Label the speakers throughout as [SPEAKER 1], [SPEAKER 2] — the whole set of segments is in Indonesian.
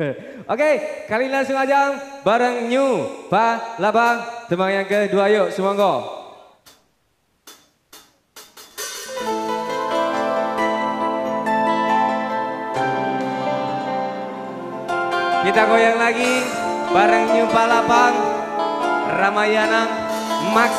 [SPEAKER 1] Oke, kali ini langsung aja bareng New Palapa. Teman yang kedua yuk, semoga. Kita goyang lagi bareng New Palapa, Ramayana, Max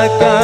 [SPEAKER 1] acá.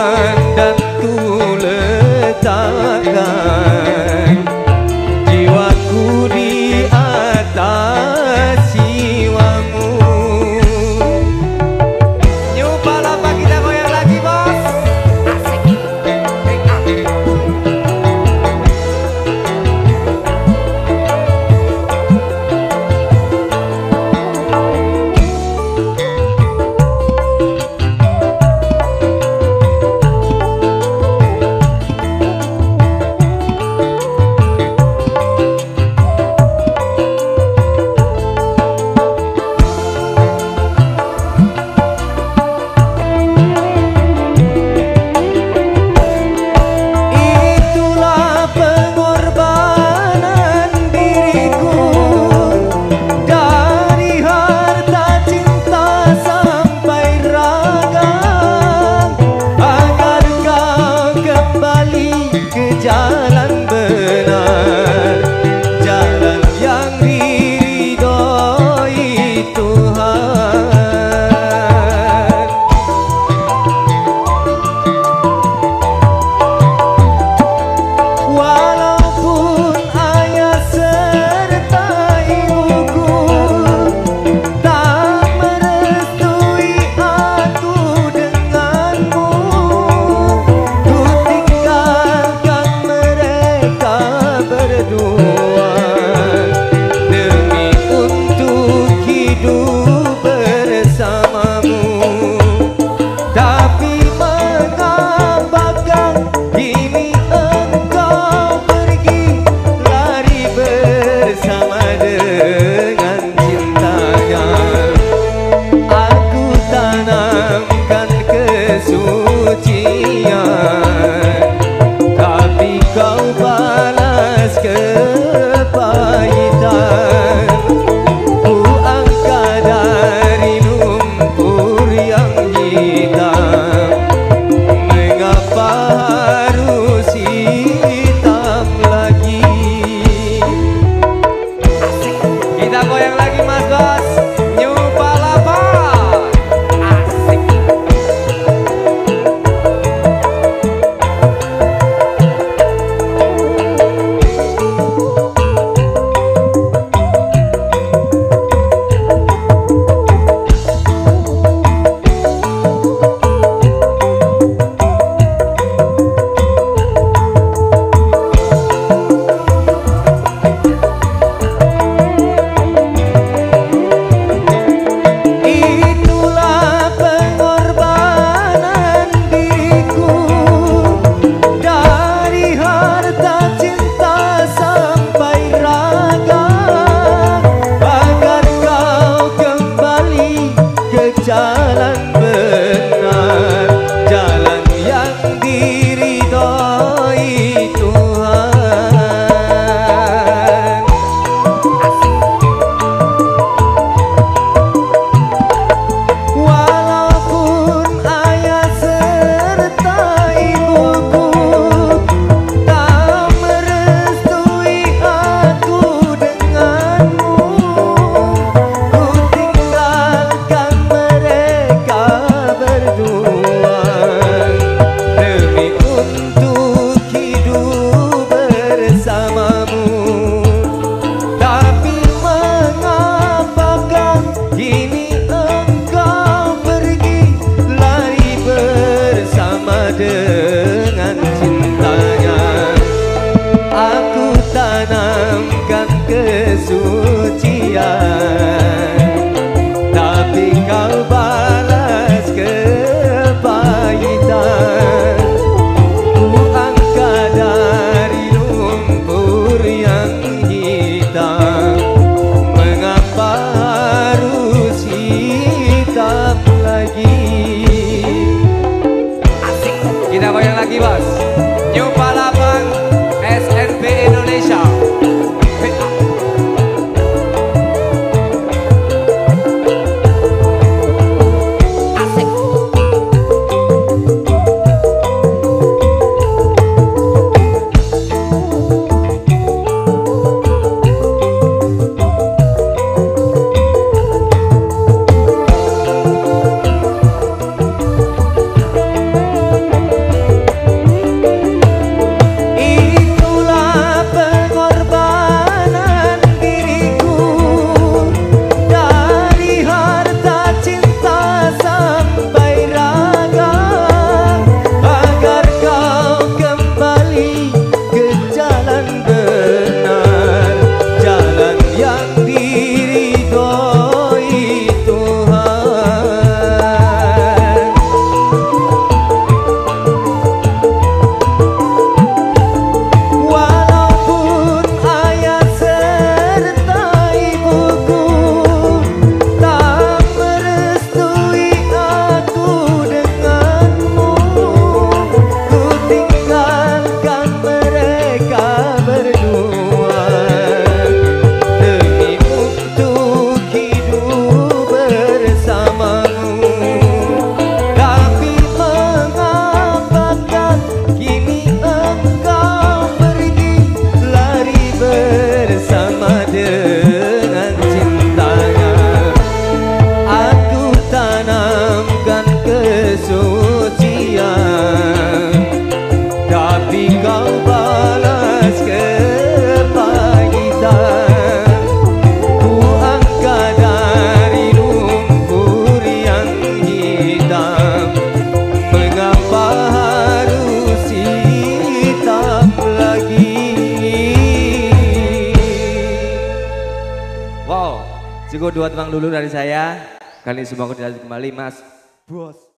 [SPEAKER 1] Dua temang dulu dari saya. Kali ini semua kembali Mas Bos.